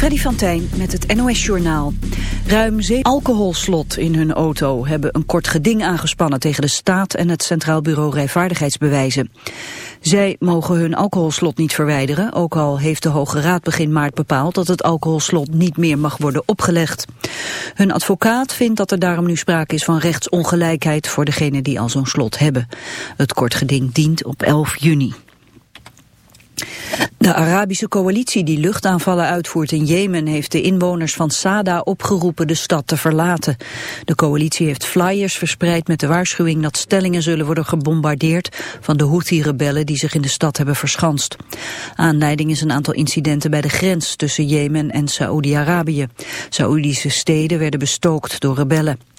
Freddy van Tijn met het NOS-journaal. Ruim zeven alcoholslot in hun auto hebben een kort geding aangespannen tegen de staat en het Centraal Bureau Rijvaardigheidsbewijzen. Zij mogen hun alcoholslot niet verwijderen, ook al heeft de Hoge Raad begin maart bepaald dat het alcoholslot niet meer mag worden opgelegd. Hun advocaat vindt dat er daarom nu sprake is van rechtsongelijkheid voor degenen die al zo'n slot hebben. Het kort geding dient op 11 juni. De Arabische coalitie die luchtaanvallen uitvoert in Jemen heeft de inwoners van Sada opgeroepen de stad te verlaten. De coalitie heeft flyers verspreid met de waarschuwing dat stellingen zullen worden gebombardeerd van de Houthi-rebellen die zich in de stad hebben verschanst. Aanleiding is een aantal incidenten bij de grens tussen Jemen en Saoedi-Arabië. Saoedische steden werden bestookt door rebellen.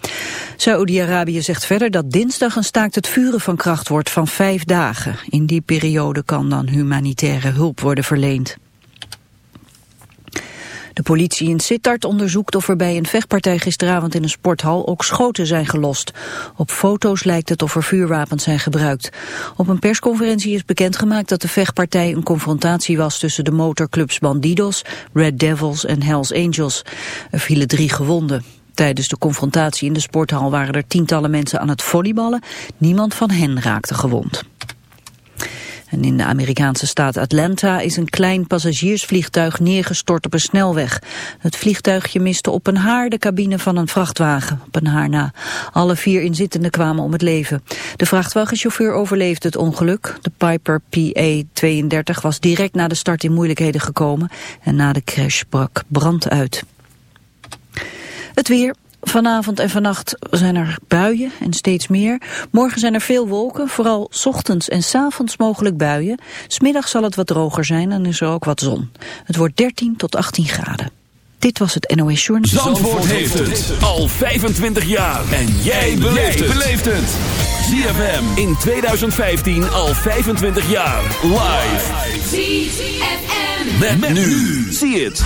Saoedi-Arabië zegt verder dat dinsdag een staakt het vuren van kracht wordt van vijf dagen. In die periode kan dan humanitaire hulp worden verleend. De politie in Sittard onderzoekt of er bij een vechtpartij gisteravond in een sporthal ook schoten zijn gelost. Op foto's lijkt het of er vuurwapens zijn gebruikt. Op een persconferentie is bekendgemaakt dat de vechtpartij een confrontatie was tussen de motorclubs Bandidos, Red Devils en Hells Angels. Er vielen drie gewonden. Tijdens de confrontatie in de sporthal waren er tientallen mensen aan het volleyballen. Niemand van hen raakte gewond. En in de Amerikaanse staat Atlanta is een klein passagiersvliegtuig neergestort op een snelweg. Het vliegtuigje miste op een haar de cabine van een vrachtwagen. Op een haar na. Alle vier inzittenden kwamen om het leven. De vrachtwagenchauffeur overleefde het ongeluk. De Piper PA-32 was direct na de start in moeilijkheden gekomen. En na de crash brak brand uit. Het weer. Vanavond en vannacht zijn er buien en steeds meer. Morgen zijn er veel wolken, vooral ochtends en s avonds mogelijk buien. Smiddag zal het wat droger zijn en is er ook wat zon. Het wordt 13 tot 18 graden. Dit was het NOS Journal. Zandvoort, heeft het al 25 jaar. En jij beleeft het. ZFM in 2015 al 25 jaar. Live. ZFM. met nu. Zie het.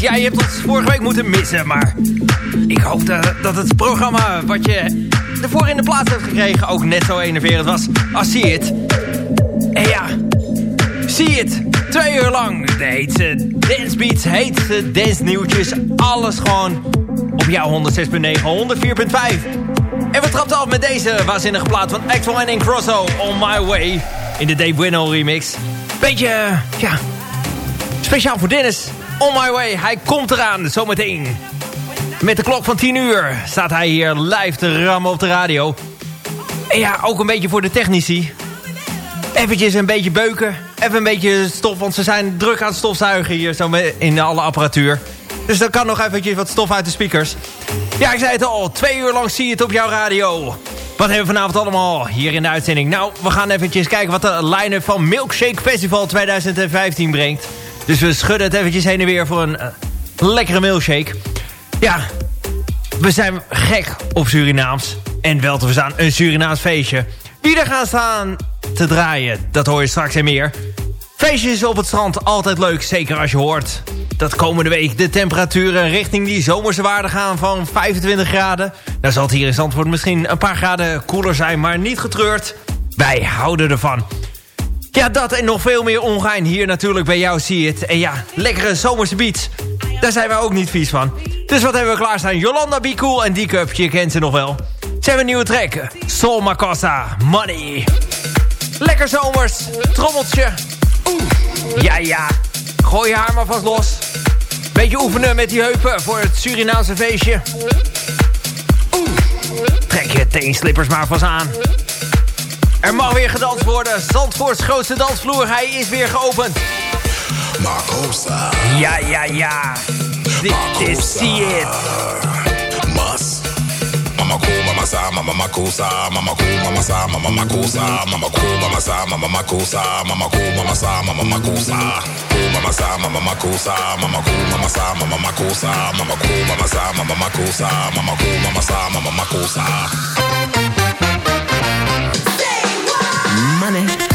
Ja, je hebt ons vorige week moeten missen, maar... Ik hoop dat, het programma wat je ervoor in de plaats hebt gekregen... ook net zo enerverend was als See It. En ja, See It. Twee uur lang. De heetse dance beats, heetse dance nieuwtjes. Alles gewoon op jouw 106.9, 104.5. En we trapten af met deze waanzinnige plaat van Axel en Crosso. On My Way. In de Dave Winno remix. Beetje, ja, speciaal voor Dennis. On My Way, hij komt eraan, zometeen. Met de klok van 10 uur staat hij hier live te rammen op de radio. En ja, ook een beetje voor de technici. Eventjes een beetje beuken. Even een beetje stof, want ze zijn druk aan het stofzuigen hier zo in alle apparatuur. Dus dan kan nog eventjes wat stof uit de speakers. Ja, ik zei het al, twee uur lang zie je het op jouw radio. Wat hebben we vanavond allemaal hier in de uitzending? Nou, we gaan eventjes kijken wat de line-up van Milkshake Festival 2015 brengt. Dus we schudden het eventjes heen en weer voor een uh, lekkere milkshake. Ja, we zijn gek op Surinaams. En wel te verstaan, een Surinaams feestje. Wie er gaan staan te draaien, dat hoor je straks en meer. Feestjes op het strand, altijd leuk, zeker als je hoort dat komende week de temperaturen richting die zomerse waarde gaan van 25 graden. Nou zal het hier in Zandvoort misschien een paar graden koeler zijn, maar niet getreurd. Wij houden ervan. Ja, dat en nog veel meer ongein hier natuurlijk bij jou zie je het. En ja, lekkere zomerse beats. Daar zijn wij ook niet vies van. Dus wat hebben we klaarstaan? Jolanda Be en D-Cup, je kent ze nog wel. Ze hebben een nieuwe track. Sol Money. Lekker zomers, trommeltje. Oeh. Ja, ja. Gooi je haar maar vast los. Beetje oefenen met die heupen voor het Surinaamse feestje. Oeh. Trek je teenslippers maar vast aan. Er mag weer gedanst worden. Zandvoorts grootste dansvloer, hij is weer geopend. Marcosa. Ja, ja, ja. Dit is See It. Mas. Mama cool, mama sa, mama makusa, mama cool, mama sa, mama makusa, mama cool, mama sa, mama makusa, mama cool, mama sa, mama makusa, cool, mama sa, mama makusa, mama cool, mama sa, mama makusa, mama cool, mama sa, mama makusa, mama cool, mama sa, mama makusa. Money.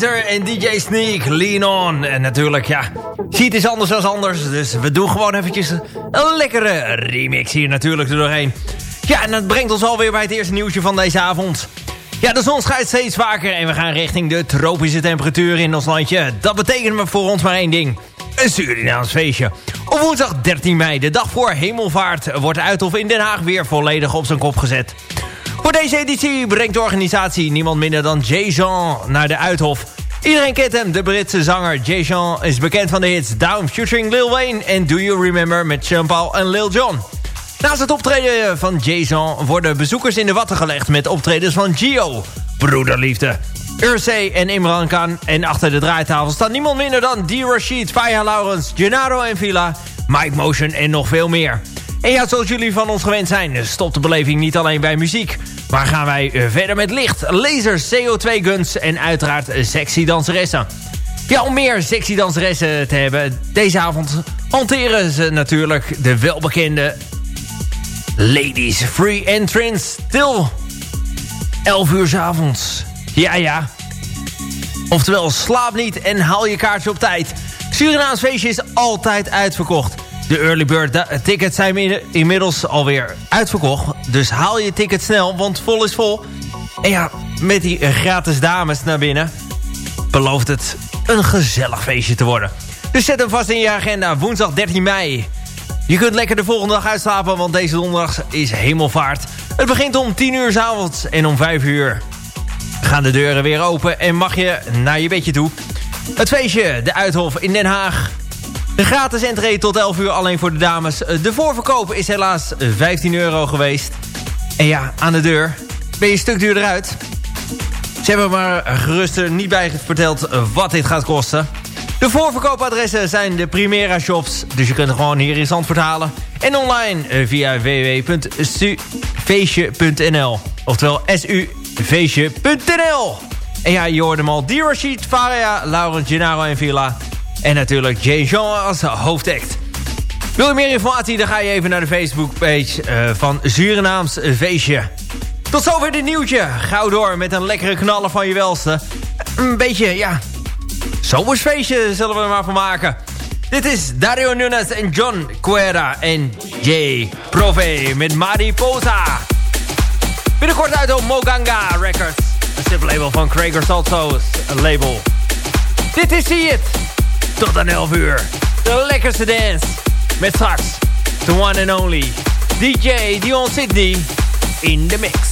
En DJ Sneak, Lean On. En natuurlijk, ja, ziet is anders dan anders. Dus we doen gewoon eventjes een lekkere remix hier natuurlijk er doorheen. Ja, en dat brengt ons alweer bij het eerste nieuwsje van deze avond. Ja, de zon schijnt steeds vaker en we gaan richting de tropische temperatuur in ons landje. Dat betekent maar voor ons maar één ding. Een Surinaams feestje. Op woensdag 13 mei, de dag voor hemelvaart, wordt Uithof in Den Haag weer volledig op zijn kop gezet. Voor deze editie brengt de organisatie niemand minder dan Jean naar de Uithof. Iedereen kent hem, de Britse zanger Jean is bekend van de hits Down featuring Lil Wayne en Do You Remember met Sean Paul en Lil Jon. Naast het optreden van Jason worden bezoekers in de watten gelegd... met optredens van Gio, Broederliefde, Ursay en Imran Khan. En achter de draaitafel staat niemand minder dan D. Rashid, Faya Laurens, Gennaro en Villa... Mike Motion en nog veel meer. En ja, zoals jullie van ons gewend zijn, stopt de beleving niet alleen bij muziek... maar gaan wij eh, verder met licht, lasers, CO2-guns en uiteraard sexy danseressen. Ja, om meer sexy danseressen te hebben, deze avond hanteren ze natuurlijk de welbekende Ladies Free Entrance till 11 uur s avonds. Ja, ja. Oftewel, slaap niet en haal je kaartje op tijd. Surinaams feestje is altijd uitverkocht. De early bird tickets zijn inmiddels alweer uitverkocht. Dus haal je ticket snel, want vol is vol. En ja, met die gratis dames naar binnen... belooft het een gezellig feestje te worden. Dus zet hem vast in je agenda. Woensdag 13 mei. Je kunt lekker de volgende dag uitslapen, want deze donderdag is hemelvaart. Het begint om 10 uur s avonds en om 5 uur gaan de deuren weer open en mag je naar je bedje toe. Het feestje, de Uithof in Den Haag. De gratis entree tot 11 uur alleen voor de dames. De voorverkoop is helaas 15 euro geweest. En ja, aan de deur ben je een stuk duurder uit. Ze hebben maar gerust er niet bij verteld wat dit gaat kosten. De voorverkoopadressen zijn de Primera Shops. Dus je kunt er gewoon hier in Zandvoort halen. En online eh, via www.sufeestje.nl Oftewel sufeestje.nl En ja, je hoorde hem al. Dirashid, Faria, Laurent, Gennaro en Villa. En natuurlijk Jay Jean als hoofdact. Wil je meer informatie, dan ga je even naar de Facebookpage uh, van Surinaams Feestje. Tot zover dit nieuwtje. Gauw door met een lekkere knaller van je welste. Een beetje, ja, zomersfeestje zullen we er maar van maken. Dit is Dario Nunes en John Cuera en Jay Prove met Mariposa. Binnenkort uit op Moganga Records. Een label van Craig Salto's label. Dit is See It. Tot aan 11 uur. De lekkerste dance. Met straks the one and only DJ Dion Sydney in the mix.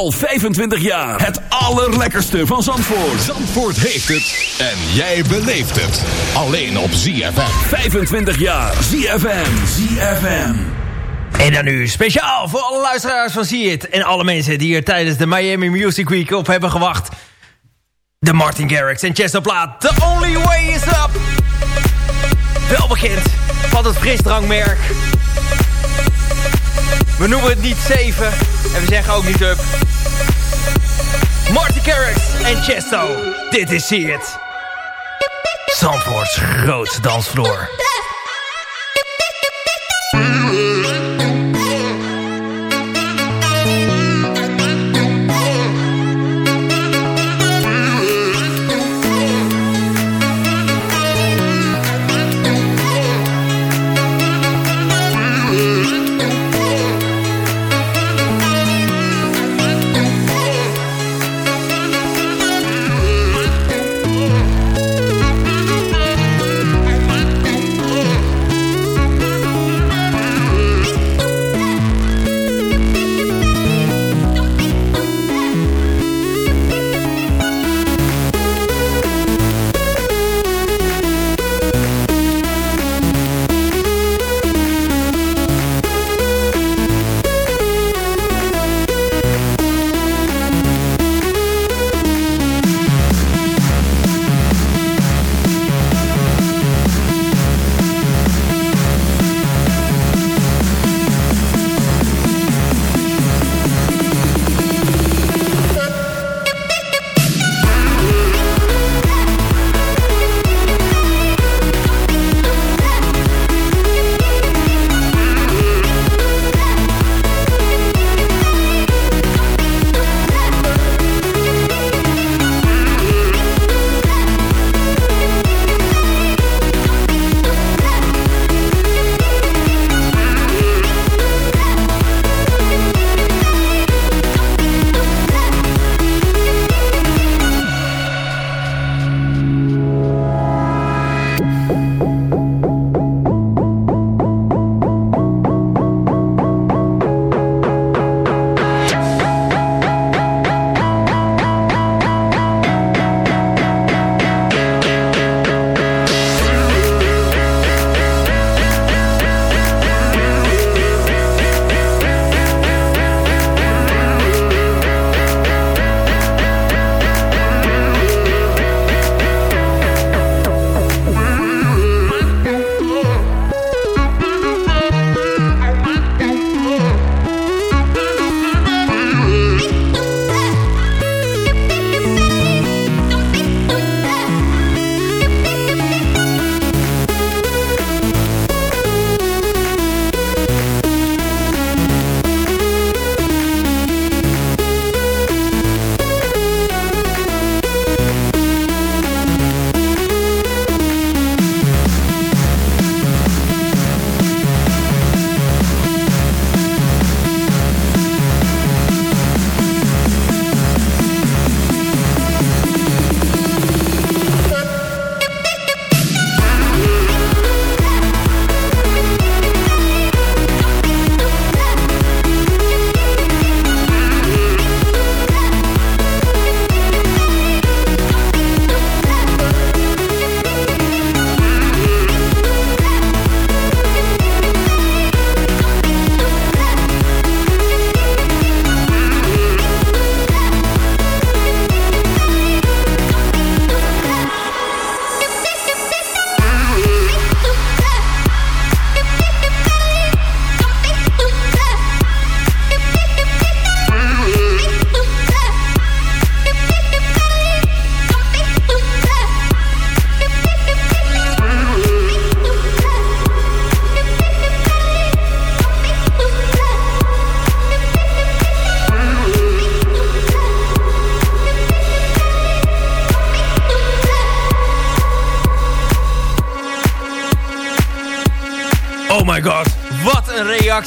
Al 25 jaar. Het allerlekkerste van Zandvoort. Zandvoort heeft het. En jij beleeft het. Alleen op ZFM. 25 jaar. ZFM. ZFM. En dan nu speciaal voor alle luisteraars van It. En alle mensen die er tijdens de Miami Music Week op hebben gewacht. De Martin Garrix en Chester Plaat. The Only Way Is Up. Wel bekend van het frisdrankmerk. We noemen het niet 7 en we zeggen ook niet up. Martin Garrix en Chesto. Dit is See It. Zandvoorts grootste dansvloer.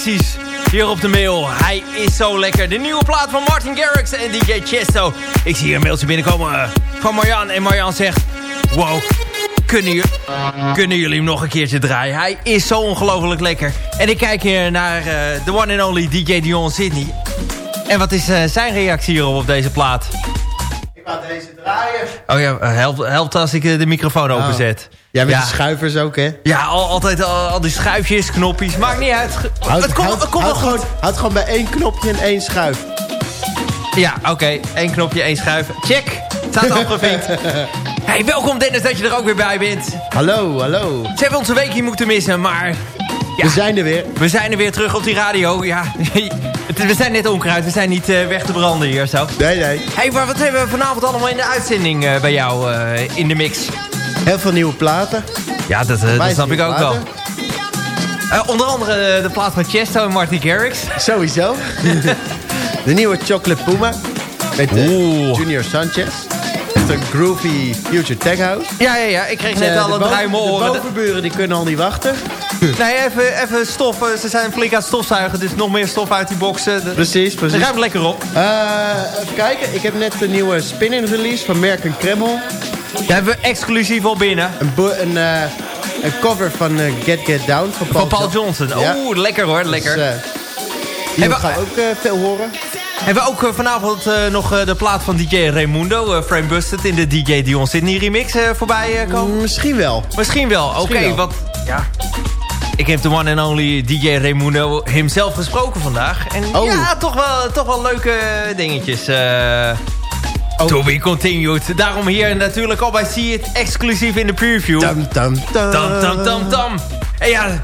Reacties hier op de mail. Hij is zo lekker. De nieuwe plaat van Martin Garrix en DJ Chesto. Ik zie hier een mailtje binnenkomen uh, van Marjan. En Marjan zegt... Wow, kunnen, kunnen jullie hem nog een keertje draaien? Hij is zo ongelooflijk lekker. En ik kijk hier naar uh, de one and only DJ Dion Sydney. En wat is uh, zijn reactie hierop op deze plaat? Ik ga deze draaien. Oh ja, helpt, helpt als ik de microfoon oh. openzet. Ja, met ja. de schuivers ook, hè? Ja, al, altijd al, al, die schuifjes, knopjes. Maakt niet uit. Houd, het komt, het komt houd, wel goed. Houd gewoon bij één knopje en één schuif. Ja, oké. Okay. Eén knopje, één schuif. Check. Het staat afgevinkt. hey, welkom Dennis dat je er ook weer bij bent. Hallo, hallo. Ze hebben onze week hier moeten missen, maar... Ja, we zijn er weer. We zijn er weer terug op die radio. Ja, we zijn net onkruid. We zijn niet uh, weg te branden hier zo. Nee, nee. hey, maar wat hebben we vanavond allemaal in de uitzending uh, bij jou uh, in de mix? Heel veel nieuwe platen. Ja, dat, dat snap ik ook platen. wel. onder andere de plaat van Chesto en Marty Garrix. Sowieso. de nieuwe Chocolate Puma. Met Junior Sanchez een groovy future tech house. Ja, ja, ja. Ik kreeg net al een ruime oren. De bovenburen die kunnen al niet wachten. Nee, even, even stoffen. Ze zijn flink aan het stofzuigen, dus nog meer stof uit die boxen. Precies, precies. Ruim lekker op. Uh, even kijken, ik heb net een nieuwe spin-in release van Merk Kreml. Daar hebben we exclusief al binnen. Een, een, uh, een cover van uh, Get Get Down van Paul, van Paul Johnson. Oeh, lekker hoor, lekker. Dus, die gaan we ook veel horen. Hebben we ook vanavond uh, nog uh, de plaat van DJ Raimundo, Frame Busted, in de DJ Dion Sydney remix voorbij komen? Misschien wel. Misschien wel, oké. Okay, wat, ja. Ik heb de one and only DJ Raimundo hemzelf gesproken vandaag. En oh. ja, toch wel, toch wel leuke dingetjes. Oh. To be continued. Daarom hier natuurlijk al bij See It, exclusief in de preview. Tam, tam, tam. Tam, tam, tam, tam. En ja,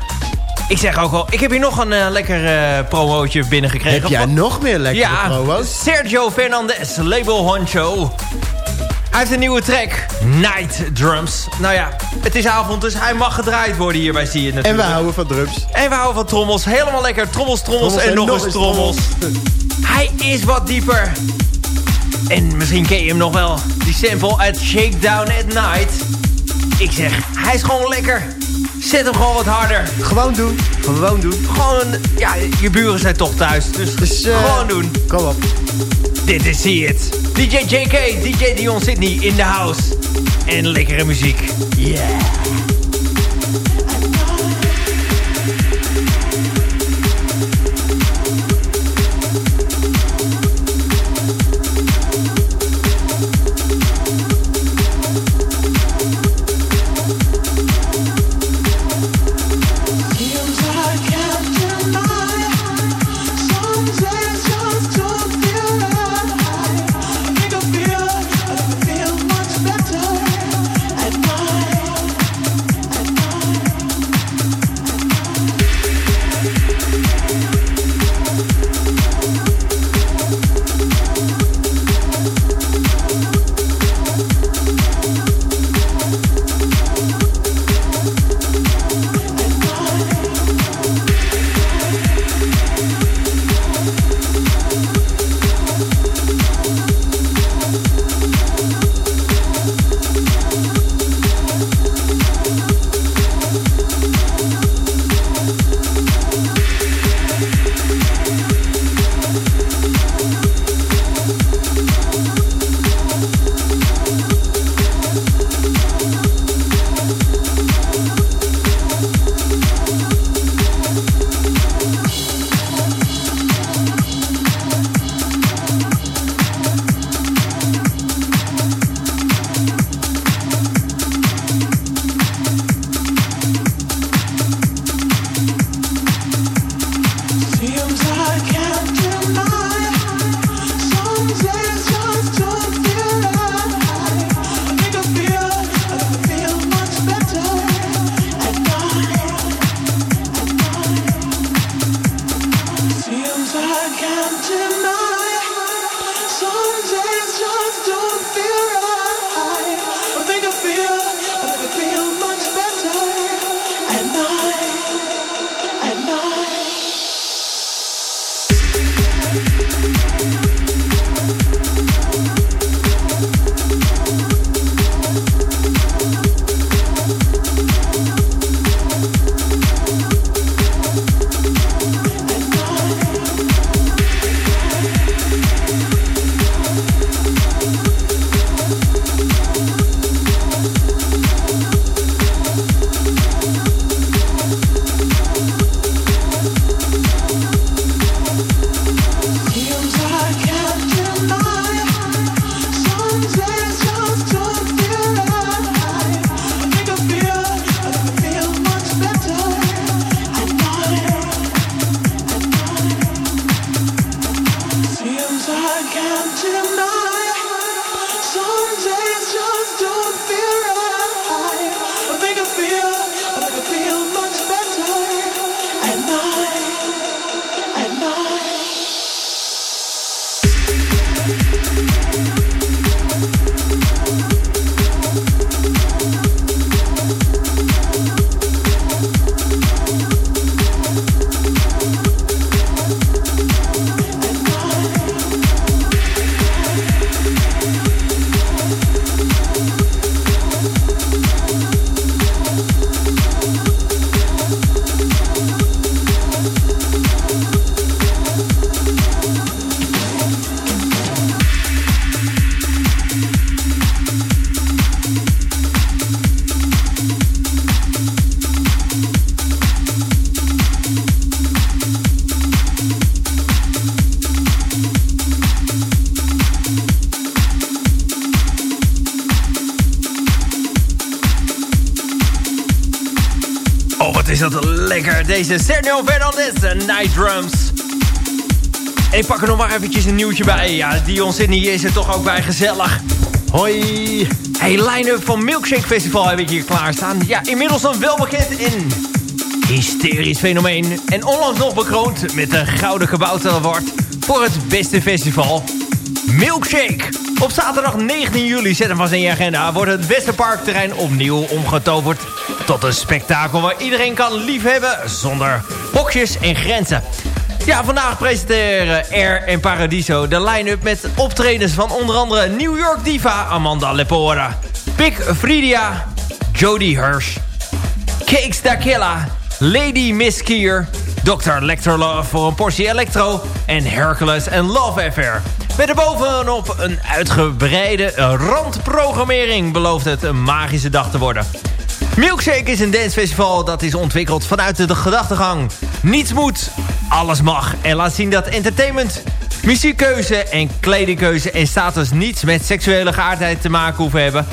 ik zeg ook al, ik heb hier nog een uh, lekker uh, promootje binnengekregen. Heb jij nog meer lekkere ja, promo's? Sergio Fernandez, label honcho. Hij heeft een nieuwe track, Night Drums. Nou ja, het is avond, dus hij mag gedraaid worden hier bij Zie je natuurlijk. En we houden van drums. En we houden van trommels. Helemaal lekker. Trommels, trommels, en, nog eens trommels. hij is wat dieper. En misschien ken je hem nog wel. Die sample uit Shakedown at Night. Ik zeg, hij is gewoon lekker. Zet hem gewoon wat harder. Gewoon doen. Gewoon doen. Gewoon, ja, je buren zijn toch thuis. Dus, dus uh, gewoon doen. Kom op. Dit is See It. DJ JK, DJ Dion Sydney in the house. En lekkere muziek. Yeah. Deze Sergio Fernandez, de Night Drums. En ik pak er nog maar eventjes een nieuwtje bij. Ja, Dion Sydney is er toch ook bij gezellig. Hoi. Hey, line-up van Milkshake Festival heb ik hier klaarstaan. Ja, inmiddels dan wel bekend in hysterisch fenomeen. En onlangs nog bekroond met de Gouden Kabouter Award voor het beste festival. Milkshake. Op zaterdag 19 juli, zet hem vast in je agenda... wordt het Westerparkterrein opnieuw omgetoverd... tot een spektakel waar iedereen kan liefhebben... zonder hokjes en grenzen. Ja, vandaag presenteren Air en Paradiso de line-up met optredens van onder andere New York diva Amanda Lepora, Big Fridia, Jody Hirsch, Cakes Dakilla, Lady Miss Kier, Dr. Electrolove voor een portie electro en Hercules en Love Affair. Met erbovenop een uitgebreide randprogrammering belooft het een magische dag te worden. Milkshake is een dancefestival dat is ontwikkeld vanuit de gedachtegang. Niets moet, alles mag. En laat zien dat entertainment, muziekkeuze en kledingkeuze en status niets met seksuele geaardheid te maken hoeven hebben.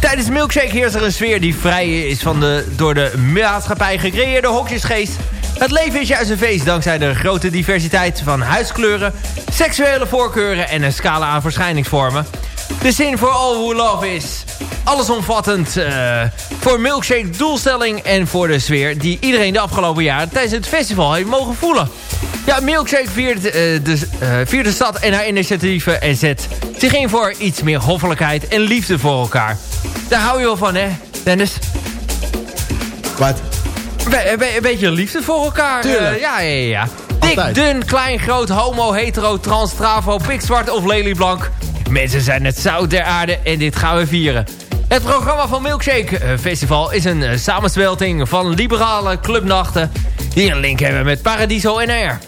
Tijdens Milkshake heerst er een sfeer die vrij is van de door de maatschappij gecreëerde hokjesgeest. Het leven is juist een feest dankzij de grote diversiteit van huiskleuren, seksuele voorkeuren en een scala aan verschijningsvormen. De zin voor All Who Love is allesomvattend uh, voor Milkshake doelstelling en voor de sfeer die iedereen de afgelopen jaren tijdens het festival heeft mogen voelen. Ja, Milkshake viert, de, uh, viert de stad en haar initiatieven en zet zich in voor iets meer hoffelijkheid en liefde voor elkaar. Daar hou je wel van, hè, Dennis? Wat? Een beetje liefde voor elkaar. Tuurlijk. ja, ja, ja. Dik, dun, klein, groot, homo, hetero, trans, travo, pikzwart of lelieblank. Mensen zijn het zout der aarde en dit gaan we vieren. Het programma van Milkshake Festival is een samensmelting van liberale clubnachten... die een link hebben met Paradiso en Air.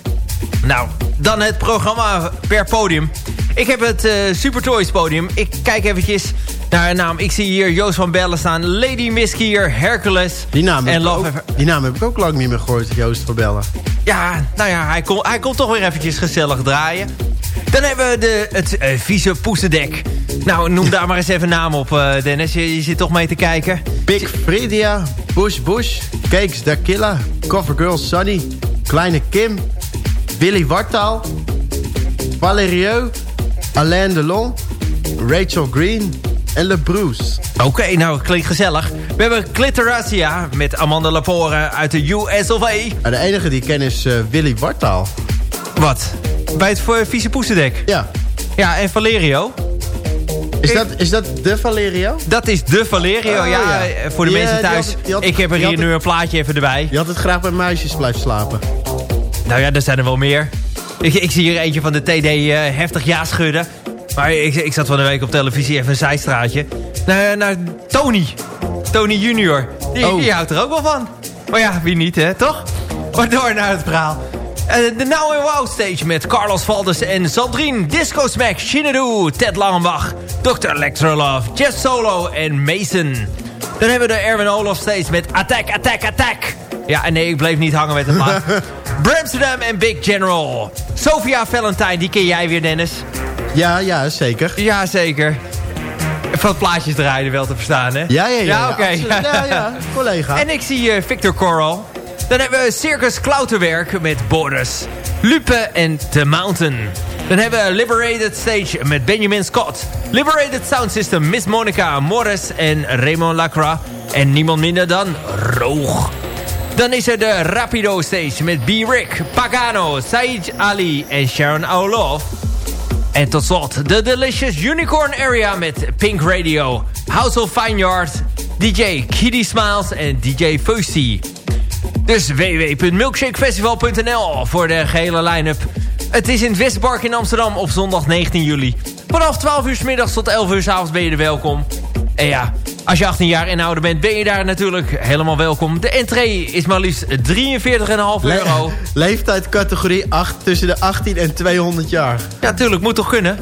Nou, dan het programma per podium. Ik heb het uh, Super Toys podium. Ik kijk eventjes naar een naam. Ik zie hier Joost van Bellen staan. Lady Miskier, Hercules die naam en Love ook, Die naam heb ik ook lang niet meer gehoord, Joost van Bellen. Ja, nou ja, hij, kom, hij komt toch weer eventjes gezellig draaien. Dan hebben we de, het uh, vieze poesendek. Nou, noem daar maar eens even naam op, uh, Dennis. Je, je, zit toch mee te kijken. Big Fredia, Bush Bush, Cakes Dakilla, Covergirl Sunny, Kleine Kim, Willy Wartaal, Valerio, Alain Delon, Rachel Green en Le Bruce. Oké, okay, nou, klinkt gezellig. We hebben Cliteracia met Amanda Lepore uit de US of A. En de enige die ik ken is uh, Willy Wartaal. Wat? Bij het vieze poesendek? Ja. Ja, en Valerio? Is dat, is dat de Valerio? Dat is de Valerio, oh, ja, ja, Voor de die, mensen thuis. Had, ik heb er hier nu een plaatje even erbij. Je had het graag bij meisjes blijven slapen. Nou ja, er zijn er wel meer. Ik, ik zie hier eentje van de TD uh, heftig ja schudden. Maar ik, ik zat van de week op televisie even een zijstraatje. Naar, naar Tony. Tony junior. Die, oh. die houdt er ook wel van. Maar ja, wie niet, hè, toch? Maar door naar het verhaal. De uh, Now and Wow stage met Carlos Valdes en Sandrine, Disco Smack, Shinadu, Ted Langenbach, Dr. Electrolove, Jeff Solo en Mason. Dan hebben we de Erwin Olaf stage met Attack, Attack, Attack. Ja, en nee, ik bleef niet hangen met de maat. Bramsterdam en Big General. Sophia Valentine, die ken jij weer, Dennis. Ja, ja, zeker. Ja, zeker. Van plaatjes draaien wel te verstaan, hè? Ja, ja, ja. Ja, oké. Okay. Ja, ja, collega. En ik zie uh, Victor Coral. Dan hebben we Circus Klauterwerk met Boris. Lupe en The Mountain. Dan hebben we Liberated Stage met Benjamin Scott. Liberated Sound System, Miss Monica, Morris en Raymond Lacroix. En niemand minder dan Roog. Dan is er de Rapido Stage met B-Rick, Pagano, Said Ali en Sharon Olof. En tot slot de Delicious Unicorn Area met Pink Radio, House of Fine Yard, DJ Kitty Smiles en DJ Fusty. Dus www.milkshakefestival.nl voor de gehele line-up. Het is in het Westpark in Amsterdam op zondag 19 juli. Vanaf 12 uur s middags tot 11 uur s avonds ben je er welkom. En ja, als je 18 jaar en ouder bent, ben je daar natuurlijk helemaal welkom. De entree is maar liefst 43,5 euro. Le leeftijdscategorie 8, tussen de 18 en 200 jaar. Ja, tuurlijk. Moet toch kunnen?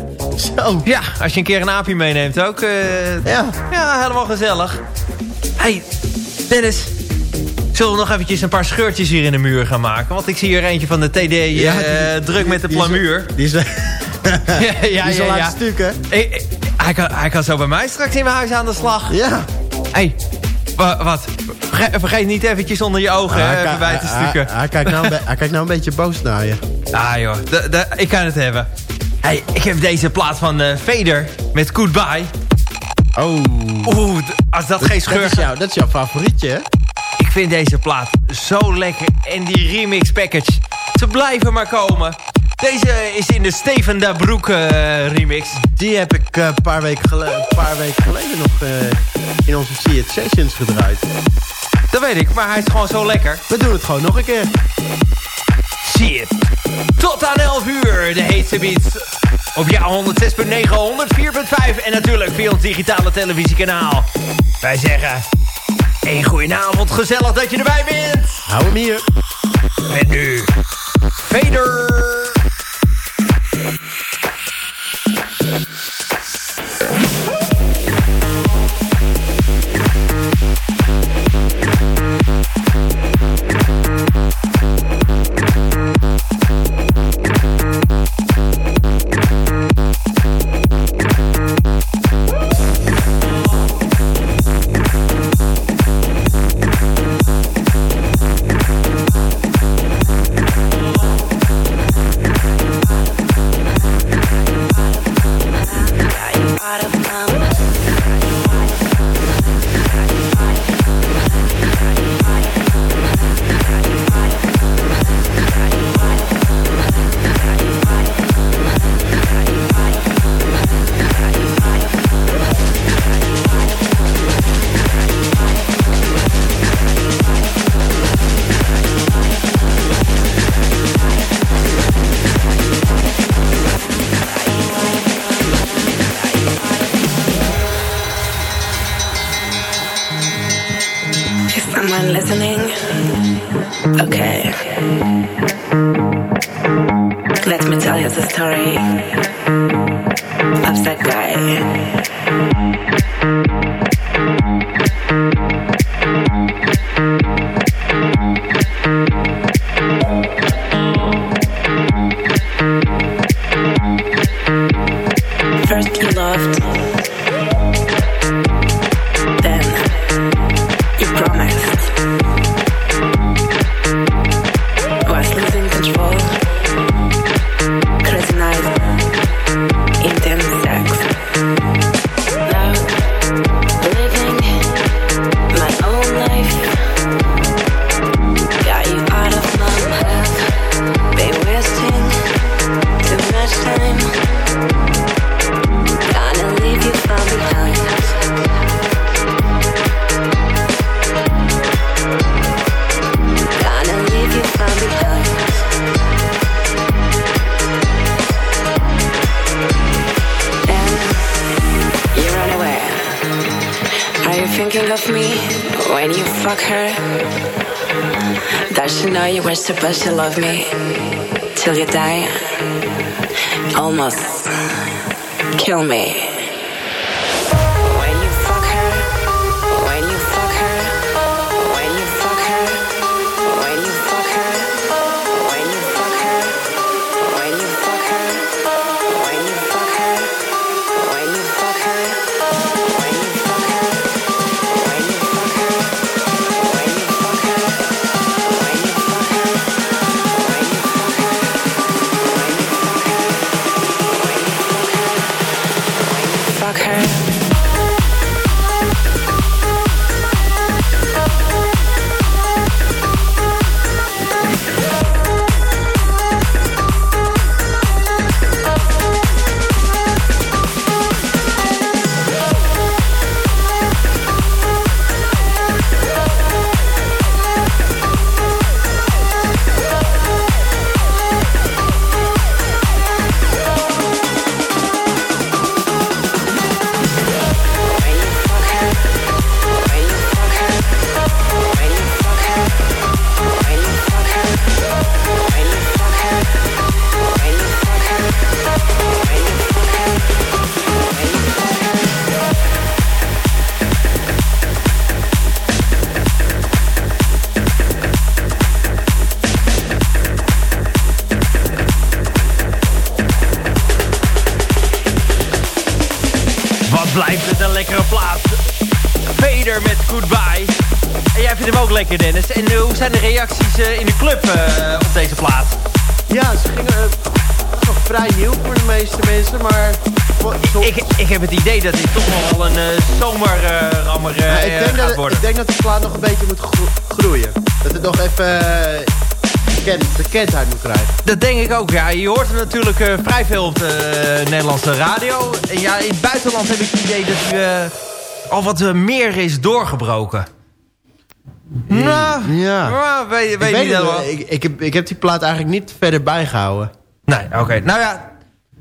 Zo. Ja, als je een keer een aapje meeneemt ook. Uh, ja. Ja, helemaal gezellig. hey, Dennis. Zullen we nog eventjes een paar scheurtjes hier in de muur gaan maken? Want ik zie hier eentje van de TD ja, die, druk met de plamuur. Die is, die is, ja, ja, die is al ja, aan ja. het stukken. Ik, hij kan, hij kan zo bij mij straks in mijn huis aan de slag. Ja. hey, Wa- wat? Verge- Vergeet niet eventjes onder je ogen Ah, hè, hij, even bij te stukken. hij- hij kijkt nou hij kijkt nou een beetje boos naar je. Ah joh, de- de- ik kan het hebben. Hey, ik heb deze plaat van eh Vader met Goodbye. Oh, Oeh, als dat geen dat scheur... is, jou, dat is jouw favorietje, hè? Ik vind deze plaat zo lekker. En die remix package, ze blijven maar komen. Deze is in de Steven Da Broek eh, remix. Die heb ik eh, een paar, weken gele- paar weken geleden nog eh, in onze See It Sessions gedraaid. Dat weet ik, maar hij is gewoon zo lekker. We doen het gewoon nog een keer. Zie het. Tot aan 11 uur, de heetste beats. Op jouw 106.9, 104.5 en natuurlijk via ons digitale televisiekanaal. Wij zeggen, een goedenavond, gezellig dat je erbij bent. Hou hem hier. Met nu, Vader. Were supposed to love me till you die? Almost kill me. Hoe zijn de reacties eh, in de club eh, op deze plaat? Ja, ze gingen eh, nog vrij nieuw voor de meeste mensen, maar... Ik, ik heb het idee dat dit toch wel een zomerrammer Ja, ik, denk gaat dat, worden. ik denk dat de plaat nog een beetje moet gro- groeien. Dat het nog even eh, ken, bekendheid moet krijgen. Dat denk ik ook, ja. Je hoort hem natuurlijk eh, vrij veel op de eh, Nederlandse radio. En ja, in het buitenland heb ik het idee dat hij eh, al wat eh, meer is doorgebroken. Nou, Ja. nou, weet, weet ik, niet weet het, helemaal. wel. ik, ik, heb, ik heb die plaat eigenlijk niet verder bijgehouden. Nee, oké. Nou ja,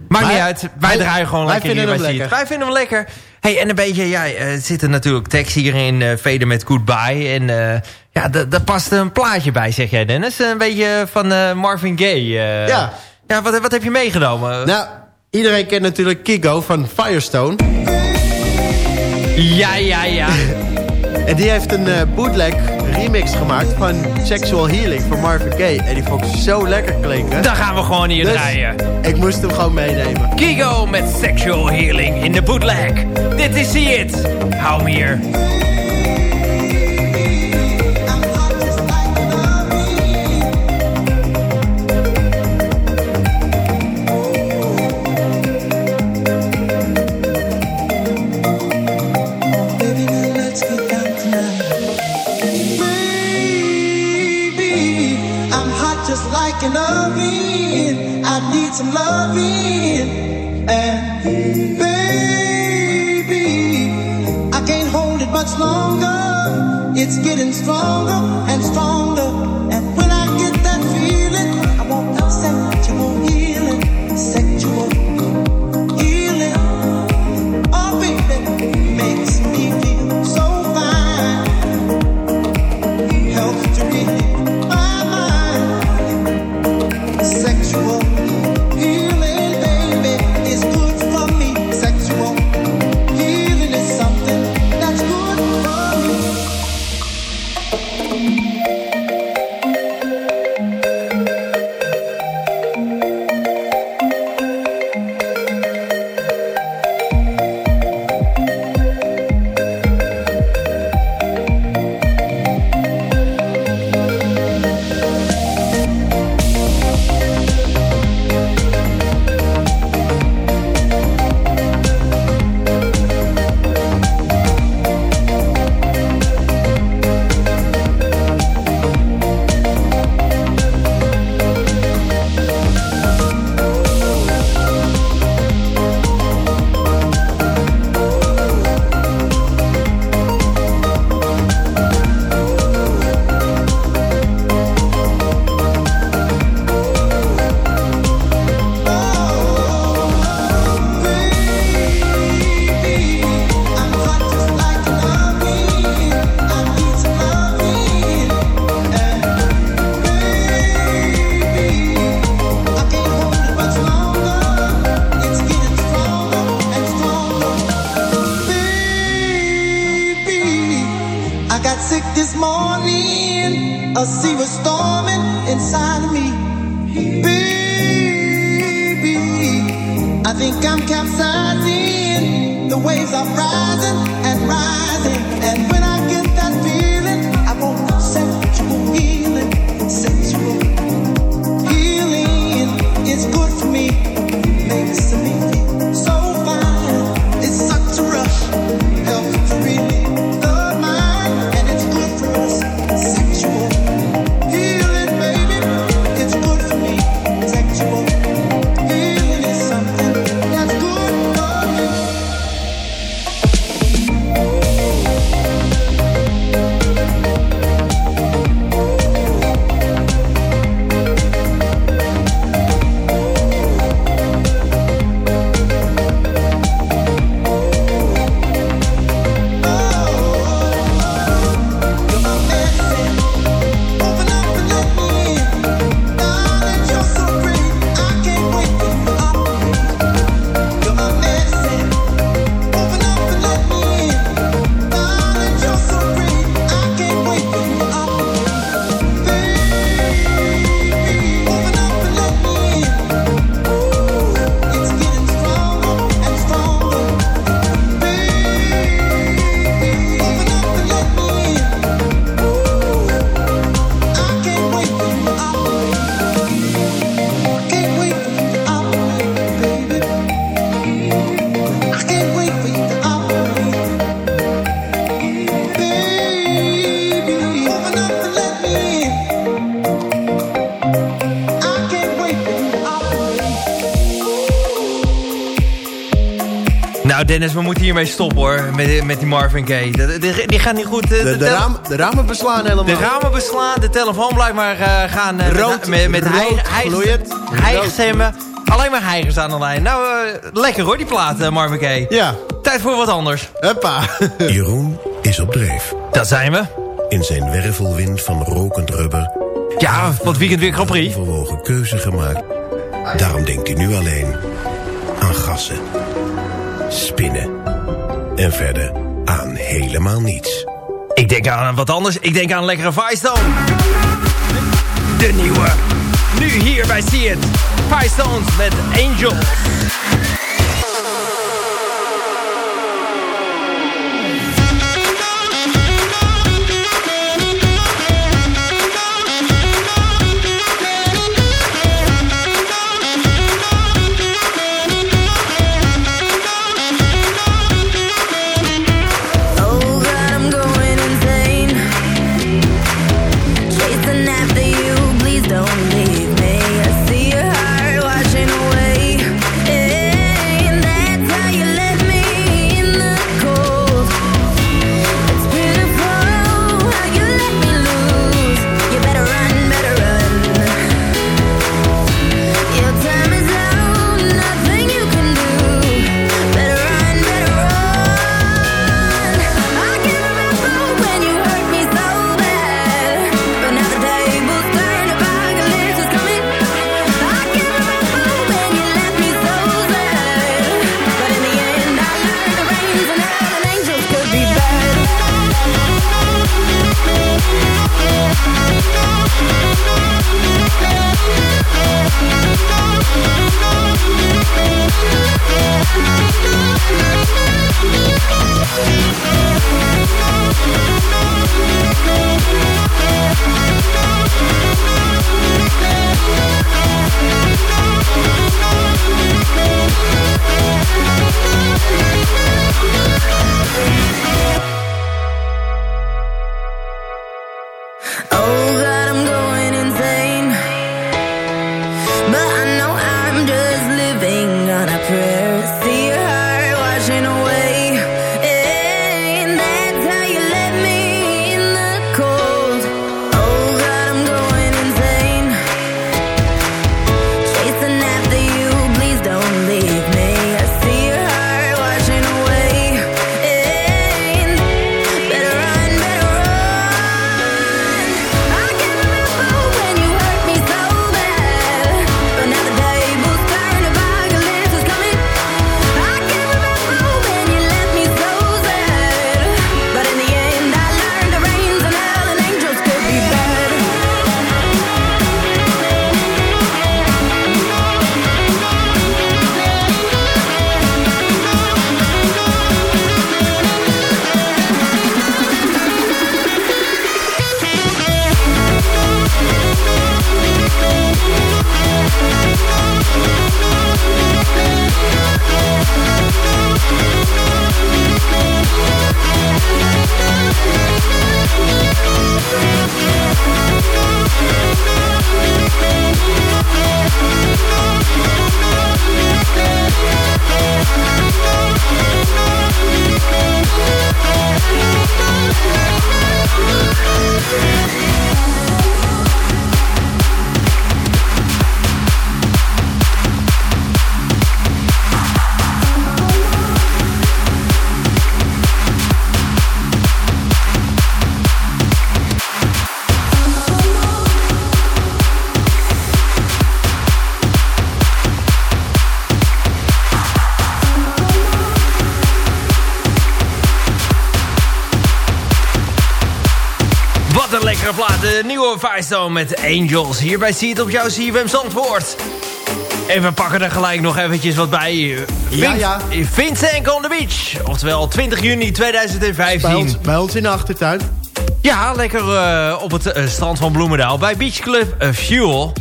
maakt Maar niet uit. Wij draaien gewoon wij lekker hier vinden bij Seed. lekker. Wij vinden hem lekker. hey, en een beetje, ja, eh, er zitten natuurlijk tekst hierin, Veden met Goodbye. En eh, ja, da- daar past een plaatje bij, zeg jij Dennis. Een beetje van Marvin Gaye. Ja. Ja, wat, wat heb je meegenomen? Nou, iedereen kent natuurlijk Kiko van Firestone. Ja, ja, ja. En die heeft een eh, bootleg remix gemaakt van Sexual Healing van Marvin Gaye. En die vond ik zo lekker klinken. Dan gaan we gewoon hier Dus draaien. ik moest hem gewoon meenemen. Kigo met Sexual Healing in de bootleg. Dit is See It. Hou hem hier. Just like an oven. I need some loving. And baby, I can't hold it much longer. It's getting stronger and stronger. Sick this morning. A sea was storming inside of me, baby. I think I'm capsizing. The waves are rising and rising. And when I Dennis, we moeten hiermee stoppen hoor. Met, met die Marvin Gaye. Die, die, die gaat niet goed. eh, De, de de, tel- raam, de ramen beslaan helemaal. de ramen beslaan, de telefoon blijft maar eh, gaan eh, Rood, met, met rood hij- hij- gloeiend. hijgstemmen. Alleen maar heigers aan de lijn. Nou, lekker hoor, die plaat, Marvin Gaye. Ja, Tijd voor wat anders. huppa. Jeroen is op dreef. Dat zijn we. In zijn wervelwind van rokend rubber... Ja, het weekend weer Grand Prix. overwogen keuze gemaakt. Daarom denkt hij nu alleen aan gassen, spinnen en verder aan helemaal niets. Ik denk aan wat anders. Ik denk aan lekkere Firestone. De nieuwe. Nu hier bij See It. Firestones met Angel. Met Angels. Hierbij zie je het op jouw CFM Zandvoort. En we pakken er gelijk nog eventjes wat bij. Ja, ja. Vincent on the Beach. Oftewel 20 juni 2015. Bij ons, bij ons in de achtertuin. Ja, lekker eh, op het eh, strand van Bloemendaal. Bij Beach Club eh, Fuel.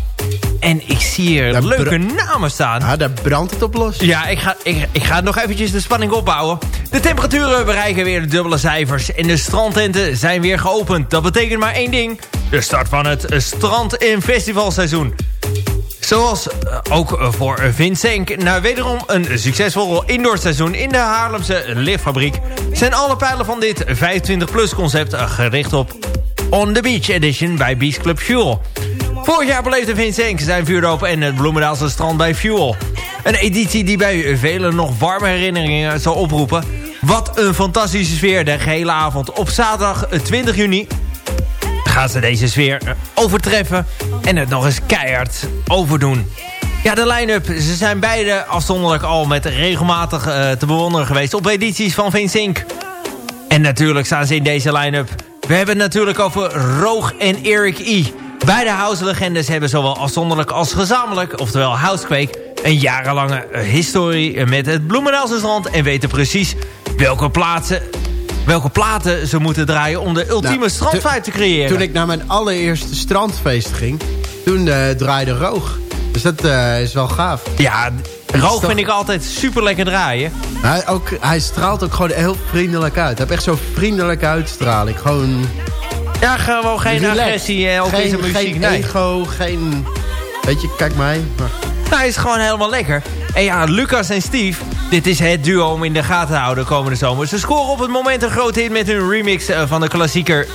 En ik zie hier Daar leuke namen staan. Ja, daar brandt het op los. Ja, ik ga, ik, ik ga nog eventjes de spanning opbouwen. De temperaturen bereiken weer de dubbele cijfers. En de strandtenten zijn weer geopend. Dat betekent maar één ding. De start van het strand- en festivalseizoen. Zoals eh, ook eh, voor Vincent. Na wederom een succesvol indoorseizoen in de Haarlemse liftfabriek... zijn alle pijlen van dit 25-plus concept gericht op On the Beach Edition bij Beach Club Fuel. Vorig jaar beleefde Vincent zijn vuurdoop en het Bloemendaalse strand bij Fuel. Een editie die bij velen nog warme herinneringen zal oproepen. Wat een fantastische sfeer de gehele avond. Op zaterdag 20 juni gaan ze deze sfeer eh, overtreffen en het nog eens keihard overdoen. Ja, de line-up. Ze zijn beide afzonderlijk al met regelmatig eh, te bewonderen geweest op edities van Vincink. En natuurlijk staan ze in deze line-up. We hebben het natuurlijk over Roog en Eric E. Beide house-legendes hebben zowel afzonderlijk als gezamenlijk, oftewel Housequake, een jarenlange historie met het Bloemendaalse strand en weten precies welke plaatsen welke platen ze moeten draaien om de ultieme Nou, te creëren. Toen ik naar mijn allereerste strandfeest ging, toen eh, draaide Roog. Dus dat eh, is wel gaaf. Ja, Roog vind ik altijd super lekker draaien. Hij, ook, hij straalt ook gewoon heel vriendelijk uit. Hij heeft echt zo'n vriendelijke uitstraling. Gewoon Ja, gewoon geen agressie eh, op geen, deze muziek. Geen nee. ego, geen... Weet je, kijk mij. Maar, Nou, hij is gewoon helemaal lekker. En ja, Lucas en Steve, dit is het duo om in de gaten te houden komende zomer. Ze scoren op het moment een grote hit met hun remix eh, van de klassieker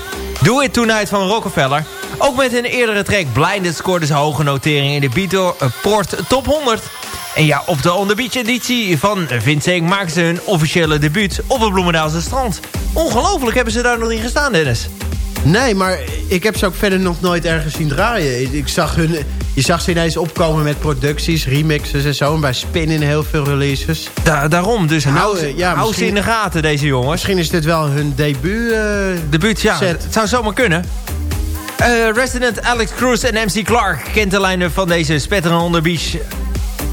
Do It Tonight van Rockefeller. Ook met hun eerdere track Blinded scoorden ze hoge noteringen in de Beatport Top 100. En ja, op de On Beach editie van Vincent maken ze hun officiële debuut op het Bloemendaalse strand. Ongelooflijk hebben ze daar nog niet gestaan, Dennis. Nee, maar ik heb ze ook verder nog nooit ergens zien draaien. Ik, ik zag hun, je zag ze ineens opkomen met producties, remixes en zo. En bij Spin in heel veel releases. Da- daarom, dus Nou, hou, ja, hou ze in de gaten, deze jongens. Misschien is dit wel hun debuut. eh, Debuut, ja. Set. Het zou zomaar kunnen. Eh, resident Alex Cruz en MC Clark kent de line van deze spetterende on the beach.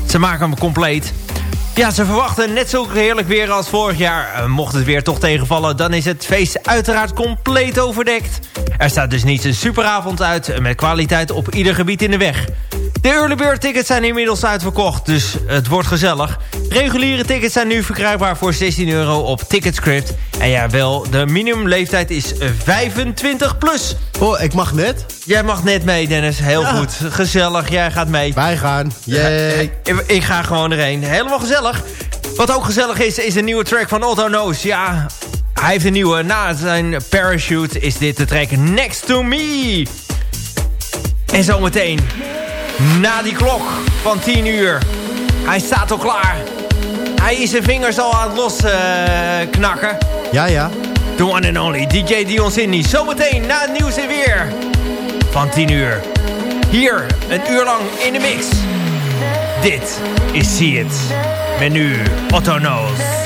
Ze maken hem compleet. Ja, ze verwachten net zo heerlijk weer als vorig jaar. Eh, mocht het weer toch tegenvallen, dan is het feest uiteraard compleet overdekt. Er staat dus niet een superavond uit eh, met kwaliteit op ieder gebied in de weg. De early bird tickets zijn inmiddels uitverkocht, dus het wordt gezellig. Reguliere tickets zijn nu verkrijgbaar voor 16 euro op Ticketscript. En ja, wel, de minimumleeftijd is eh, 25 plus. Oh, ik mag net. Jij mag net mee, Dennis. Heel Ja. goed. Gezellig, jij gaat mee. Wij gaan. Yay. Ik, ik ga gewoon erheen. Helemaal gezellig. Wat ook gezellig is, is een nieuwe track van Otto Knows. Ja, hij heeft een nieuwe. Na zijn Parachute is dit de track Next To Me. En zometeen, na die klok van 10 uur. Hij staat al klaar. Hij is zijn vingers al aan het losknakken. knakken. Ja, ja. The one and only DJ Dion Sydney. Zometeen na het nieuws en weer. Van 10 uur. Hier, een uur lang in de mix. Dit is See It. Met nu Otto Knows.